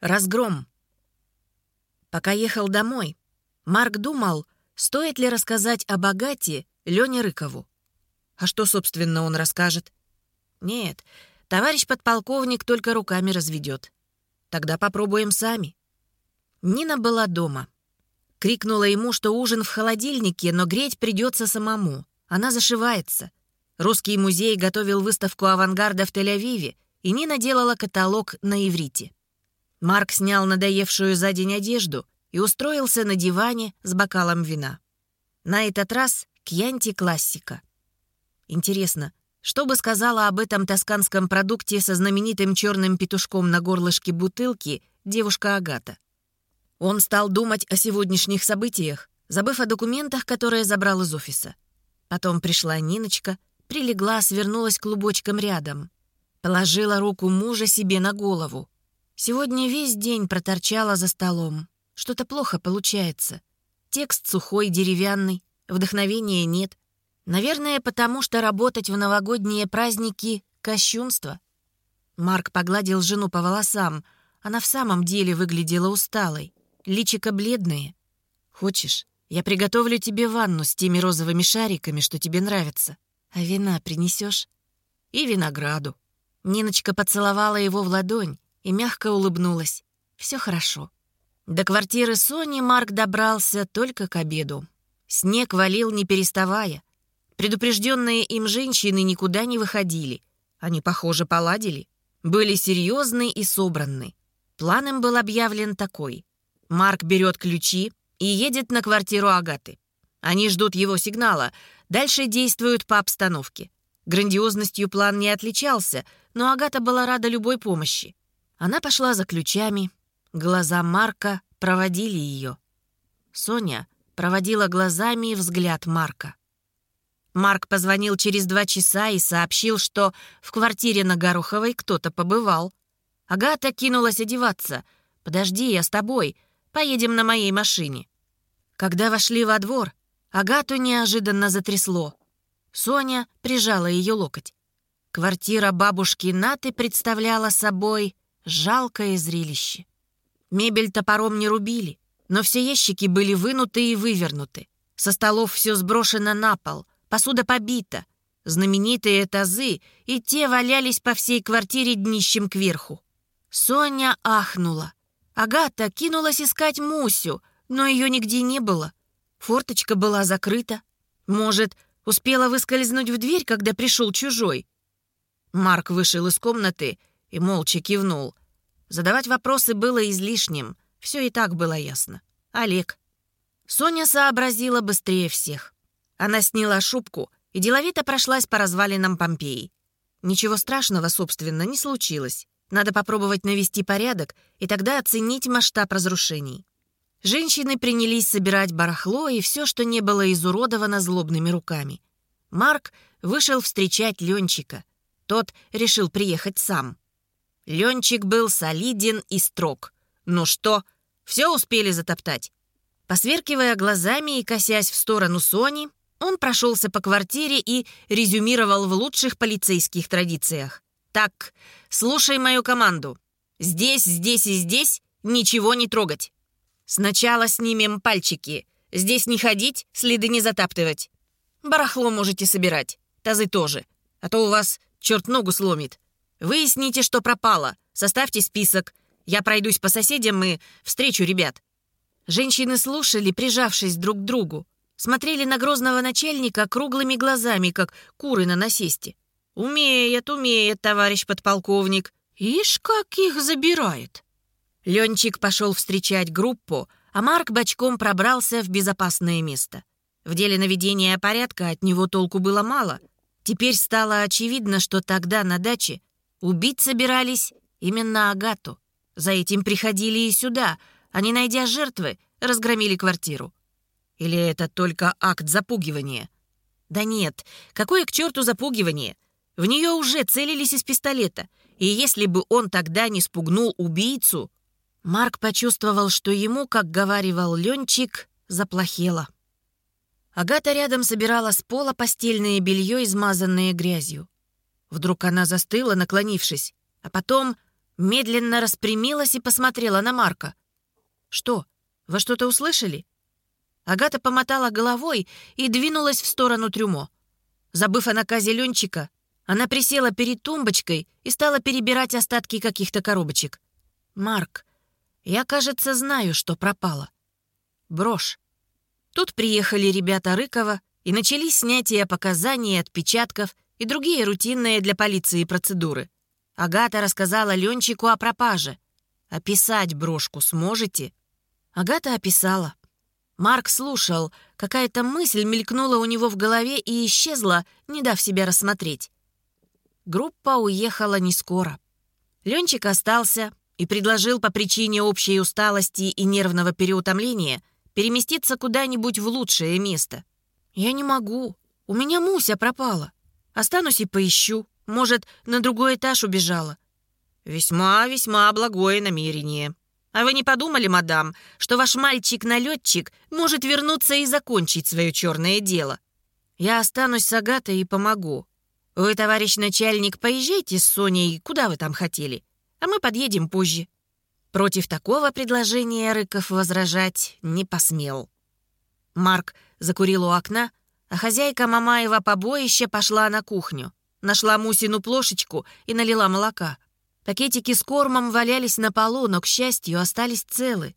Разгром. Пока ехал домой, Марк думал, стоит ли рассказать о богате Лене Рыкову. А что, собственно, он расскажет? Нет, товарищ подполковник только руками разведет. Тогда попробуем сами. Нина была дома. Крикнула ему, что ужин в холодильнике, но греть придется самому. Она зашивается. Русский музей готовил выставку авангарда в Тель-Авиве, и Нина делала каталог на иврите. Марк снял надоевшую за день одежду и устроился на диване с бокалом вина. На этот раз кьянти классика. Интересно, что бы сказала об этом тосканском продукте со знаменитым черным петушком на горлышке бутылки девушка Агата? Он стал думать о сегодняшних событиях, забыв о документах, которые забрал из офиса. Потом пришла Ниночка, прилегла, свернулась клубочком рядом. Положила руку мужа себе на голову. Сегодня весь день проторчала за столом. Что-то плохо получается. Текст сухой, деревянный, вдохновения нет. Наверное, потому что работать в новогодние праздники — кощунство. Марк погладил жену по волосам. Она в самом деле выглядела усталой. Личико бледное. «Хочешь, я приготовлю тебе ванну с теми розовыми шариками, что тебе нравятся. А вина принесешь? И винограду». Ниночка поцеловала его в ладонь и мягко улыбнулась. Все хорошо. До квартиры Сони Марк добрался только к обеду. Снег валил не переставая. Предупрежденные им женщины никуда не выходили. Они, похоже, поладили. Были серьезны и собраны. План им был объявлен такой. Марк берет ключи и едет на квартиру Агаты. Они ждут его сигнала, дальше действуют по обстановке. Грандиозностью план не отличался, но Агата была рада любой помощи. Она пошла за ключами. Глаза Марка проводили ее. Соня проводила глазами взгляд Марка. Марк позвонил через два часа и сообщил, что в квартире на Гороховой кто-то побывал. Агата кинулась одеваться. «Подожди, я с тобой. Поедем на моей машине». Когда вошли во двор, Агату неожиданно затрясло. Соня прижала ее локоть. Квартира бабушки Наты представляла собой Жалкое зрелище. Мебель топором не рубили, но все ящики были вынуты и вывернуты. Со столов все сброшено на пол, посуда побита. Знаменитые тазы и те валялись по всей квартире днищем кверху. Соня ахнула. Агата кинулась искать Мусю, но ее нигде не было. Форточка была закрыта. Может, успела выскользнуть в дверь, когда пришел чужой? Марк вышел из комнаты и молча кивнул. Задавать вопросы было излишним, все и так было ясно. Олег. Соня сообразила быстрее всех. Она сняла шубку и деловито прошлась по развалинам Помпеи. Ничего страшного, собственно, не случилось. Надо попробовать навести порядок и тогда оценить масштаб разрушений. Женщины принялись собирать барахло и все, что не было изуродовано злобными руками. Марк вышел встречать Ленчика. Тот решил приехать сам. Ленчик был солиден и строг. «Ну что, все успели затоптать?» Посверкивая глазами и косясь в сторону Сони, он прошелся по квартире и резюмировал в лучших полицейских традициях. «Так, слушай мою команду. Здесь, здесь и здесь ничего не трогать. Сначала снимем пальчики. Здесь не ходить, следы не затаптывать. Барахло можете собирать, тазы тоже, а то у вас черт ногу сломит. Выясните, что пропало. Составьте список. Я пройдусь по соседям и встречу ребят». Женщины слушали, прижавшись друг к другу. Смотрели на грозного начальника круглыми глазами, как куры на насесте. «Умеет, умеет, товарищ подполковник. Ишь, как их забирает!» Ленчик пошел встречать группу, а Марк бочком пробрался в безопасное место. В деле наведения порядка от него толку было мало. Теперь стало очевидно, что тогда на даче Убить собирались именно Агату. За этим приходили и сюда, не найдя жертвы, разгромили квартиру. Или это только акт запугивания? Да нет, какое к черту запугивание? В нее уже целились из пистолета, и если бы он тогда не спугнул убийцу... Марк почувствовал, что ему, как говаривал Ленчик, заплохело. Агата рядом собирала с пола постельное белье, измазанное грязью. Вдруг она застыла, наклонившись, а потом медленно распрямилась и посмотрела на Марка. «Что, вы что-то услышали?» Агата помотала головой и двинулась в сторону трюмо. Забыв о наказе Ленчика, она присела перед тумбочкой и стала перебирать остатки каких-то коробочек. «Марк, я, кажется, знаю, что пропало. Брошь. Тут приехали ребята Рыкова и начались снятия показаний, отпечатков и другие рутинные для полиции процедуры. Агата рассказала Ленчику о пропаже. «Описать брошку сможете?» Агата описала. Марк слушал. Какая-то мысль мелькнула у него в голове и исчезла, не дав себя рассмотреть. Группа уехала не скоро. Ленчик остался и предложил по причине общей усталости и нервного переутомления переместиться куда-нибудь в лучшее место. «Я не могу. У меня Муся пропала. Останусь и поищу. Может, на другой этаж убежала». «Весьма-весьма благое намерение», а вы не подумали, мадам, что ваш мальчик-налетчик может вернуться и закончить свое черное дело? Я останусь с Агатой и помогу. Вы, товарищ начальник, поезжайте с Соней, куда вы там хотели, а мы подъедем позже». Против такого предложения Рыков возражать не посмел. Марк закурил у окна, а хозяйка Мамаева побоища пошла на кухню. Нашла Мусину плошечку и налила молока. Пакетики с кормом валялись на полу, но, к счастью, остались целы.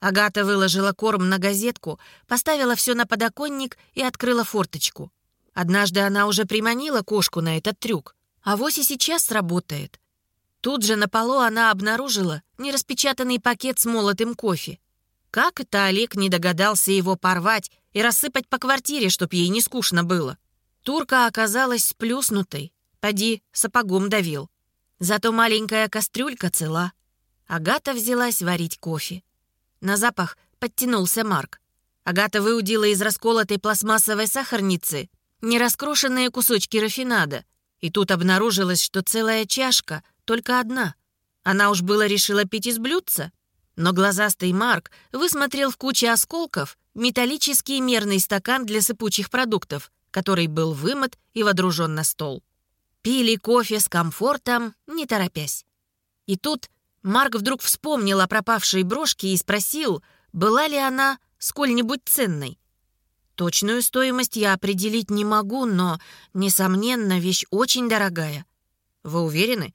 Агата выложила корм на газетку, поставила все на подоконник и открыла форточку. Однажды она уже приманила кошку на этот трюк, а вось и сейчас сработает. Тут же на полу она обнаружила нераспечатанный пакет с молотым кофе. Как это Олег не догадался его порвать и рассыпать по квартире, чтоб ей не скучно было? Турка оказалась сплюснутой, поди сапогом давил. Зато маленькая кастрюлька цела. Агата взялась варить кофе. На запах подтянулся Марк. Агата выудила из расколотой пластмассовой сахарницы нераскрошенные кусочки рафинада. И тут обнаружилось, что целая чашка, только одна. Она уж было решила пить из блюдца. Но глазастый Марк высмотрел в куче осколков металлический мерный стакан для сыпучих продуктов, который был вымыт и водружен на стол. Пили кофе с комфортом, не торопясь. И тут Марк вдруг вспомнил о пропавшей брошке и спросил, была ли она сколь-нибудь ценной. Точную стоимость я определить не могу, но, несомненно, вещь очень дорогая. Вы уверены?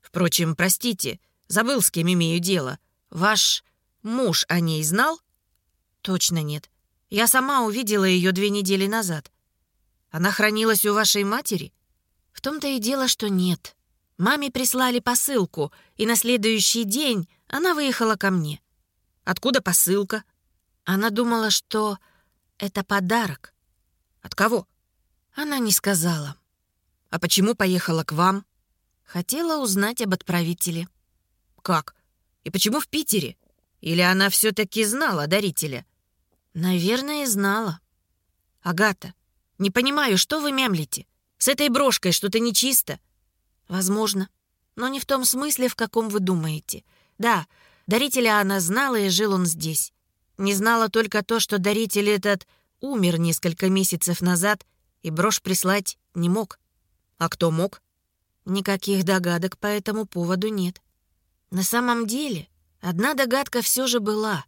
Впрочем, простите, забыл, с кем имею дело. Ваш муж о ней знал? Точно нет. Я сама увидела ее две недели назад. Она хранилась у вашей матери? В том-то и дело, что нет. Маме прислали посылку, и на следующий день она выехала ко мне. Откуда посылка? Она думала, что это подарок. От кого? Она не сказала. А почему поехала к вам? Хотела узнать об отправителе. Как? И почему в Питере? Или она все-таки знала дарителя? Наверное, знала. Агата, не понимаю, что вы мямлите? С этой брошкой что-то нечисто?» «Возможно. Но не в том смысле, в каком вы думаете. Да, дарителя она знала, и жил он здесь. Не знала только то, что даритель этот умер несколько месяцев назад, и брошь прислать не мог. А кто мог? Никаких догадок по этому поводу нет. На самом деле, одна догадка все же была.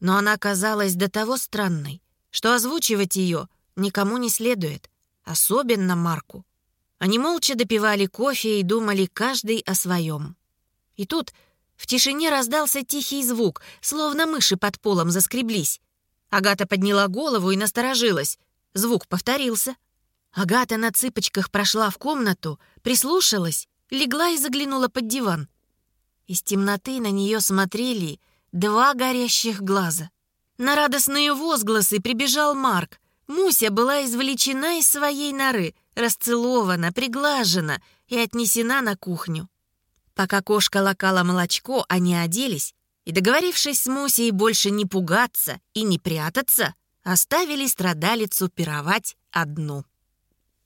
Но она казалась до того странной, что озвучивать ее никому не следует особенно Марку. Они молча допивали кофе и думали каждый о своем. И тут в тишине раздался тихий звук, словно мыши под полом заскреблись. Агата подняла голову и насторожилась. Звук повторился. Агата на цыпочках прошла в комнату, прислушалась, легла и заглянула под диван. Из темноты на нее смотрели два горящих глаза. На радостные возгласы прибежал Марк. Муся была извлечена из своей норы, расцелована, приглажена и отнесена на кухню. Пока кошка лакала молочко, они оделись и, договорившись с Мусей больше не пугаться и не прятаться, оставили страдалицу пировать одну.